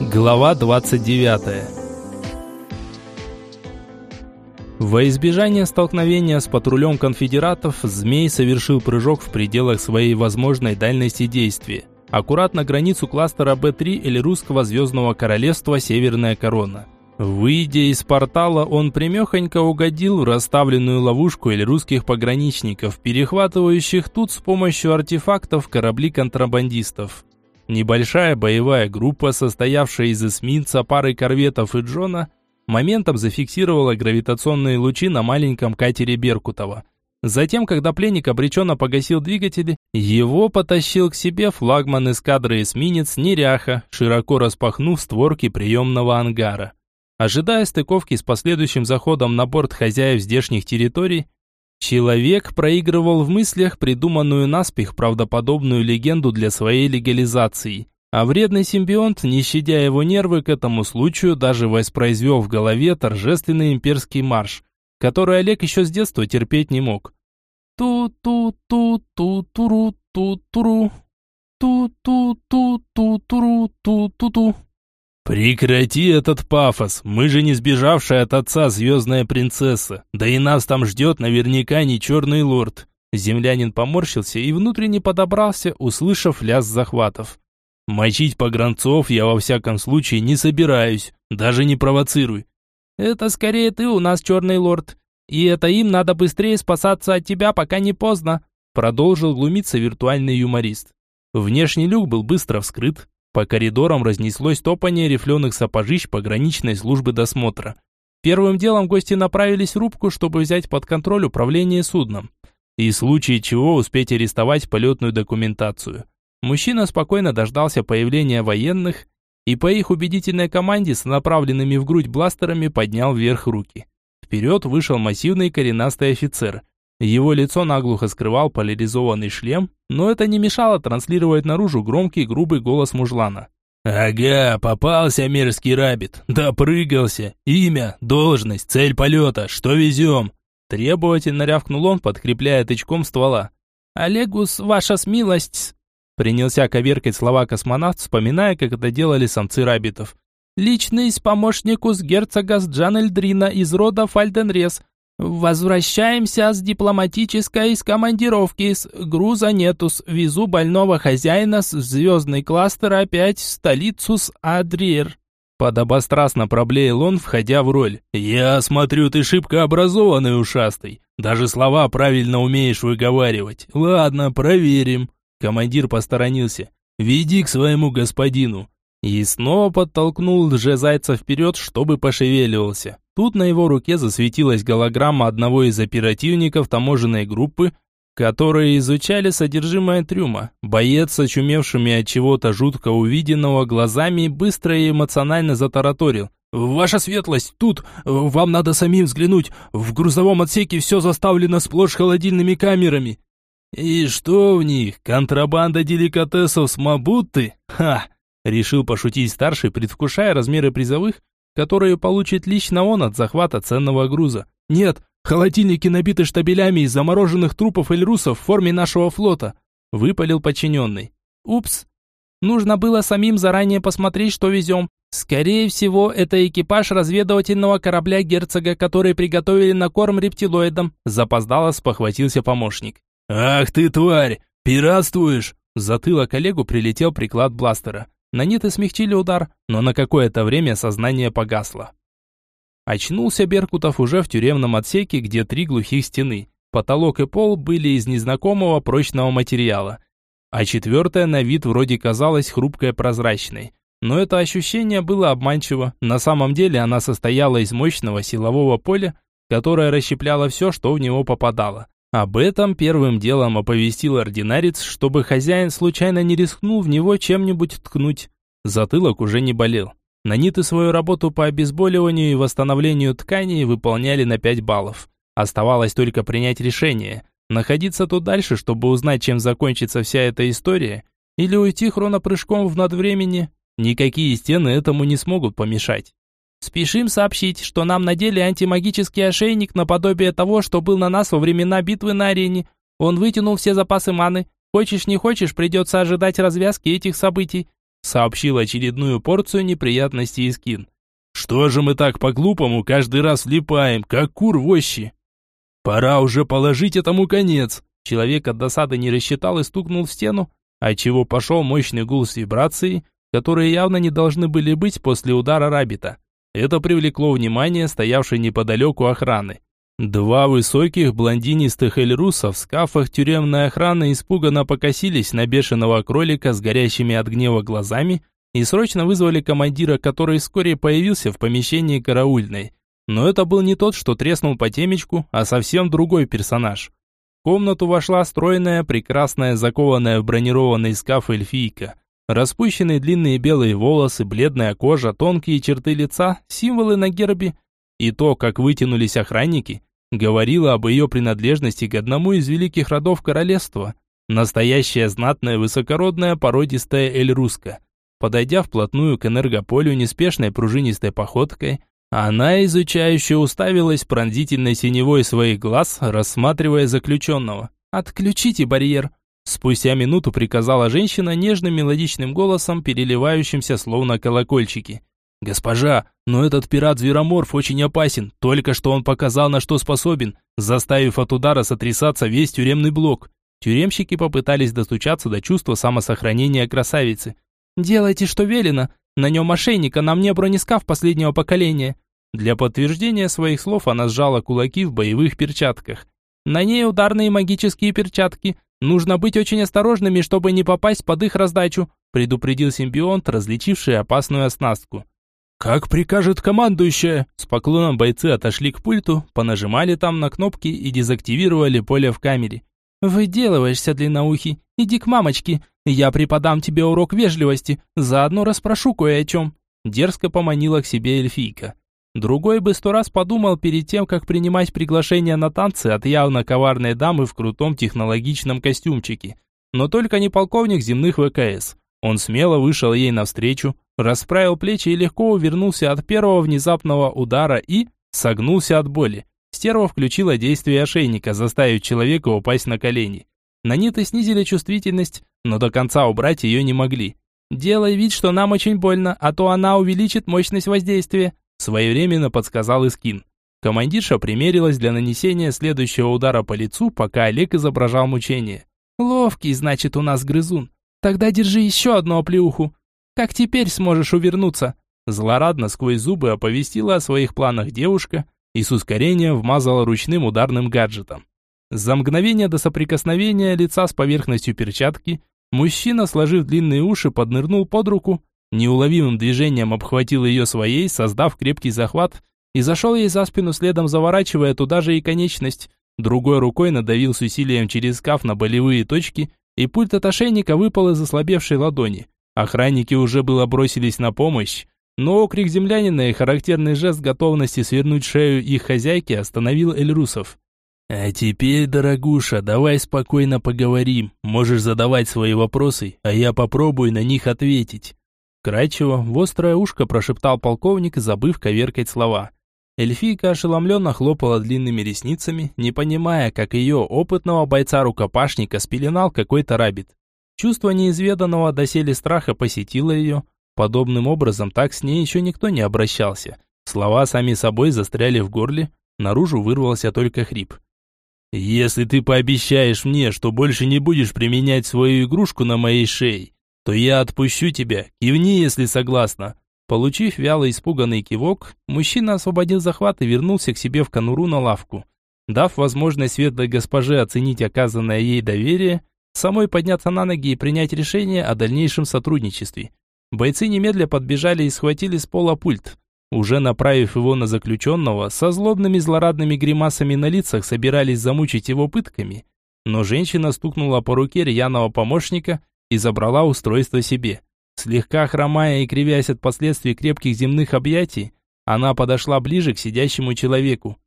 Глава 29. Во избежание столкновения с патрулем конфедератов, Змей совершил прыжок в пределах своей возможной дальности действия. Аккуратно границу кластера Б3 или русского звездного королевства Северная Корона. Выйдя из портала, он примехонько угодил в расставленную ловушку или русских пограничников, перехватывающих тут с помощью артефактов корабли контрабандистов. Небольшая боевая группа, состоявшая из эсминца, пары корветов и Джона, моментом зафиксировала гравитационные лучи на маленьком катере Беркутова. Затем, когда пленник обреченно погасил двигатели, его потащил к себе флагман эскадры эсминец Неряха, широко распахнув створки приемного ангара. Ожидая стыковки с последующим заходом на борт хозяев здешних территорий, Человек проигрывал в мыслях придуманную наспех правдоподобную легенду для своей легализации. А вредный симбионт, не щадя его нервы к этому случаю, даже воспроизвел в голове торжественный имперский марш, который Олег еще с детства терпеть не мог. Ту-ту-ту-ту-туру, ту-туру, ту-ту-ту-ту-туру, ту-ту-ту. «Прекрати этот пафос, мы же не сбежавшая от отца звездная принцесса, да и нас там ждет наверняка не черный лорд». Землянин поморщился и внутренне подобрался, услышав лязг захватов. «Мочить погранцов я во всяком случае не собираюсь, даже не провоцируй». «Это скорее ты у нас черный лорд, и это им надо быстрее спасаться от тебя, пока не поздно», продолжил глумиться виртуальный юморист. Внешний люк был быстро вскрыт, по коридорам разнеслось топание рифленых сапожищ пограничной службы досмотра. Первым делом гости направились в рубку, чтобы взять под контроль управление судном. И в случае чего успеть арестовать полетную документацию. Мужчина спокойно дождался появления военных и по их убедительной команде с направленными в грудь бластерами поднял вверх руки. Вперед вышел массивный коренастый офицер – его лицо наглухо скрывал поляризованный шлем, но это не мешало транслировать наружу громкий грубый голос мужлана. «Ага, попался мерзкий рабит, допрыгался. Имя, должность, цель полета, что везем?» Требовательно рявкнул он, подкрепляя тычком ствола. «Олегус, ваша смилость!» Принялся коверкать слова космонавт, вспоминая, как это делали самцы рабитов. «Личный помощникус герцога Джанельдрина из рода Фальденрес, Возвращаемся с дипломатической из командировки. С груза нетус. Везу больного хозяина с звездный кластер опять в столицу с Адриер. Подобострастно проблеял он, входя в роль. «Я смотрю, ты шибко образованный ушастый. Даже слова правильно умеешь выговаривать. Ладно, проверим». Командир посторонился. «Веди к своему господину». И снова подтолкнул лже-зайца вперед, чтобы пошевеливался. Тут на его руке засветилась голограмма одного из оперативников таможенной группы, которые изучали содержимое трюма. Боец с очумевшими от чего-то жутко увиденного глазами быстро и эмоционально затараторил. «Ваша светлость, тут! Вам надо самим взглянуть! В грузовом отсеке все заставлено сплошь холодильными камерами!» «И что в них? Контрабанда деликатесов с Мабутты? Ха!» Решил пошутить старший, предвкушая размеры призовых, которые получит лично он от захвата ценного груза. Нет, холодильники набиты штабелями из замороженных трупов эльрусов в форме нашего флота, выпалил подчиненный. Упс, нужно было самим заранее посмотреть, что везем. Скорее всего, это экипаж разведывательного корабля герцога, который приготовили на корм рептилоидам, запоздало спохватился помощник. Ах ты тварь, пиратствуешь! В затылок коллегу прилетел приклад бластера. Наниты смягчили удар, но на какое-то время сознание погасло. Очнулся Беркутов уже в тюремном отсеке, где три глухих стены. Потолок и пол были из незнакомого прочного материала. А четвертая на вид вроде казалась хрупкой прозрачной. Но это ощущение было обманчиво. На самом деле она состояла из мощного силового поля, которое расщепляло все, что в него попадало. Об этом первым делом оповестил ординарец, чтобы хозяин случайно не рискнул в него чем-нибудь ткнуть. Затылок уже не болел. Наниты свою работу по обезболиванию и восстановлению тканей выполняли на 5 баллов. Оставалось только принять решение, находиться тут дальше, чтобы узнать, чем закончится вся эта история, или уйти хронопрыжком в надвремени. Никакие стены этому не смогут помешать. Спешим сообщить, что нам надели антимагический ошейник наподобие того, что был на нас во времена битвы на арене. Он вытянул все запасы маны. Хочешь не хочешь, придется ожидать развязки этих событий. сообщил очередную порцию неприятностей Искин. «Что же мы так по-глупому каждый раз влипаем, как кур в ощи?» «Пора уже положить этому конец!» Человек от досады не рассчитал и стукнул в стену, отчего пошел мощный гул с вибрацией, которые явно не должны были быть после удара Рабита. Это привлекло внимание стоявшей неподалеку охраны. Два высоких блондинистых эльрусов в скафах тюремной охраны испуганно покосились на бешеного кролика с горящими от гнева глазами и срочно вызвали командира, который вскоре появился в помещении караульной. Но это был не тот, что треснул по темечку, а совсем другой персонаж. В комнату вошла стройная, прекрасная, закованная в бронированный скаф эльфийка. Распущенные длинные белые волосы, бледная кожа, тонкие черты лица, символы на гербе и то, как вытянулись охранники – говорила об ее принадлежности к одному из великих родов королевства. Настоящая знатная высокородная породистая эльруска. Подойдя вплотную к энергополю неспешной пружинистой походкой, она изучающе уставилась пронзительной синевой своих глаз, рассматривая заключенного. «Отключите барьер!» Спустя минуту приказала женщина нежным мелодичным голосом, переливающимся словно колокольчики. «Госпожа, но этот пират-звероморф очень опасен. Только что он показал, на что способен, заставив от удара сотрясаться весь тюремный блок». Тюремщики попытались достучаться до чувства самосохранения красавицы. «Делайте, что велено. На нем ошейник, а на мне бронескаф последнего поколения». Для подтверждения своих слов она сжала кулаки в боевых перчатках. «На ней ударные магические перчатки. Нужно быть очень осторожными, чтобы не попасть под их раздачу», предупредил симбионт, различивший опасную оснастку. «Как прикажет командующая!» С поклоном бойцы отошли к пульту, понажимали там на кнопки и дезактивировали поле в камере. «Выделываешься, длинноухий, иди к мамочке, я преподам тебе урок вежливости, заодно расспрошу кое о чем». Дерзко поманила к себе эльфийка. Другой бы сто раз подумал перед тем, как принимать приглашение на танцы от явно коварной дамы в крутом технологичном костюмчике. Но только не полковник земных ВКС. Он смело вышел ей навстречу, расправил плечи и легко увернулся от первого внезапного удара и согнулся от боли. Стерва включила действие ошейника, заставив человека упасть на колени. Наниты снизили чувствительность, но до конца убрать ее не могли. «Делай вид, что нам очень больно, а то она увеличит мощность воздействия», своевременно подсказал Искин. Командирша примерилась для нанесения следующего удара по лицу, пока Олег изображал мучение. «Ловкий, значит, у нас грызун. Тогда держи еще одну оплеуху. Как теперь сможешь увернуться?» Злорадно сквозь зубы оповестила о своих планах девушка и с ускорением вмазала ручным ударным гаджетом. За мгновение до соприкосновения лица с поверхностью перчатки мужчина, сложив длинные уши, поднырнул под руку, неуловимым движением обхватил ее своей, создав крепкий захват, и зашел ей за спину следом заворачивая туда же и конечность. Другой рукой надавил с усилием через скаф на болевые точки и пульт от ошейника выпал из ослабевшей ладони. Охранники уже было бросились на помощь, но окрик землянина и характерный жест готовности свернуть шею их хозяйки остановил Эльрусов. «А теперь, дорогуша, давай спокойно поговорим. Можешь задавать свои вопросы, а я попробую на них ответить». Кратчево, в острое ушко прошептал полковник, забыв коверкать слова. Эльфийка ошеломленно хлопала длинными ресницами, не понимая, как ее опытного бойца-рукопашника спеленал какой-то рабит. Чувство неизведанного доселе страха посетило ее. Подобным образом так с ней еще никто не обращался. Слова сами собой застряли в горле, наружу вырвался только хрип. «Если ты пообещаешь мне, что больше не будешь применять свою игрушку на моей шее, то я отпущу тебя, кивни, если согласна», Получив вяло испуганный кивок, мужчина освободил захват и вернулся к себе в конуру на лавку. Дав возможность светлой госпоже оценить оказанное ей доверие, самой подняться на ноги и принять решение о дальнейшем сотрудничестве. Бойцы немедля подбежали и схватили с пола пульт. Уже направив его на заключенного, со злобными злорадными гримасами на лицах собирались замучить его пытками. Но женщина стукнула по руке рьяного помощника и забрала устройство себе. Слегка хромая и кривясь от последствий крепких земных объятий, она подошла ближе к сидящему человеку.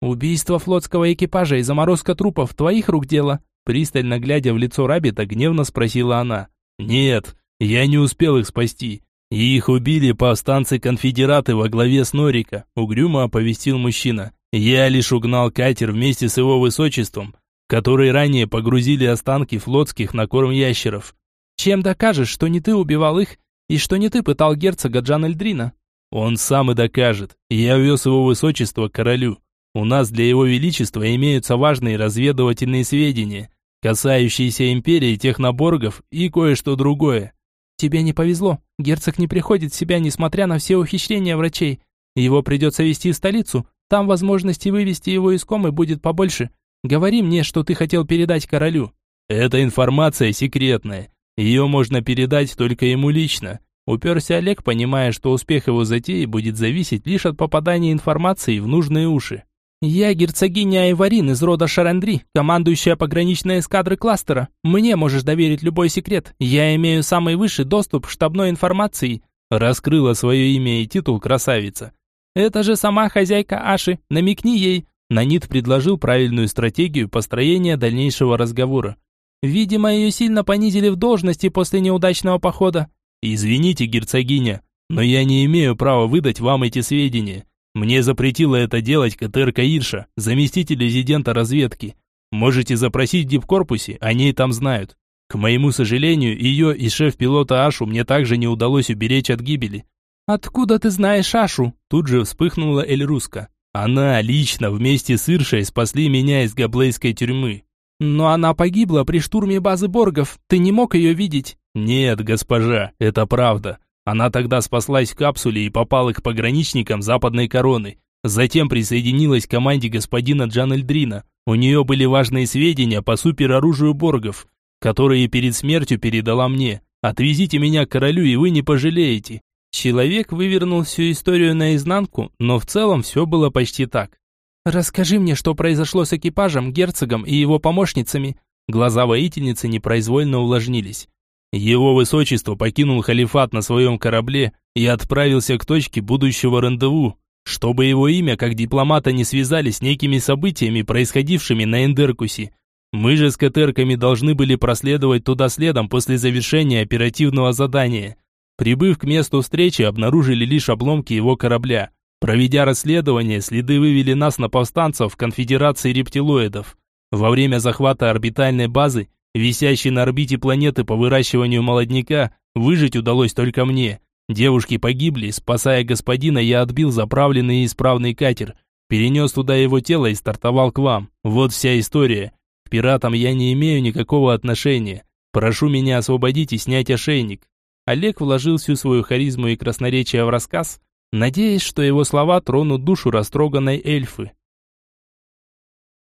«Убийство флотского экипажа и заморозка трупов твоих рук дело?» Пристально глядя в лицо Рабита, гневно спросила она. «Нет, я не успел их спасти. Их убили повстанцы-конфедераты во главе с Норика», угрюмо оповестил мужчина. «Я лишь угнал катер вместе с его высочеством, который ранее погрузили останки флотских на корм ящеров. Чем докажешь, что не ты убивал их, И что не ты пытал герцога Джан Эльдрина? Он сам и докажет. Я вез его высочество к королю. У нас для его величества имеются важные разведывательные сведения, касающиеся империи техноборгов и кое-что другое. Тебе не повезло. Герцог не приходит в себя, несмотря на все ухищрения врачей. Его придется везти в столицу. Там возможности вывести его из комы будет побольше. Говори мне, что ты хотел передать королю. Эта информация секретная. Ее можно передать только ему лично. Уперся Олег, понимая, что успех его затеи будет зависеть лишь от попадания информации в нужные уши. «Я герцогиня Айварин из рода Шарандри, командующая пограничной эскадры кластера. Мне можешь доверить любой секрет. Я имею самый высший доступ к штабной информации», раскрыла свое имя и титул красавица. «Это же сама хозяйка Аши, намекни ей». Нанит предложил правильную стратегию построения дальнейшего разговора. «Видимо, ее сильно понизили в должности после неудачного похода». «Извините, герцогиня, но я не имею права выдать вам эти сведения. Мне запретила это делать КТР Каирша, заместитель резидента разведки. Можете запросить в дипкорпусе, они и там знают. К моему сожалению, ее и шеф-пилота Ашу мне также не удалось уберечь от гибели. «Откуда ты знаешь Ашу?» Тут же вспыхнула Эльруска. Она лично вместе с Иршей спасли меня из габлейской тюрьмы. «Но она погибла при штурме базы Боргов. Ты не мог ее видеть?» «Нет, госпожа, это правда. Она тогда спаслась в капсуле и попала к пограничникам Западной Короны. Затем присоединилась к команде господина Джан Эльдрина. У нее были важные сведения по супероружию Боргов, которые перед смертью передала мне. Отвезите меня к королю, и вы не пожалеете. Человек вывернул всю историю наизнанку, но в целом все было почти так. «Расскажи мне, что произошло с экипажем, герцогом и его помощницами». Глаза воительницы непроизвольно увлажнились. Его высочество покинул халифат на своем корабле и отправился к точке будущего рандеву, чтобы его имя как дипломата не связали с некими событиями, происходившими на Эндеркусе. Мы же с катерками должны были проследовать туда следом после завершения оперативного задания. Прибыв к месту встречи, обнаружили лишь обломки его корабля. Проведя расследование, следы вывели нас на повстанцев конфедерации рептилоидов. Во время захвата орбитальной базы Висящий на орбите планеты по выращиванию молодняка, выжить удалось только мне. Девушки погибли, спасая господина, я отбил заправленный и исправный катер, перенес туда его тело и стартовал к вам. Вот вся история. К пиратам я не имею никакого отношения. Прошу меня освободить и снять ошейник. Олег вложил всю свою харизму и красноречие в рассказ, надеясь, что его слова тронут душу растроганной эльфы.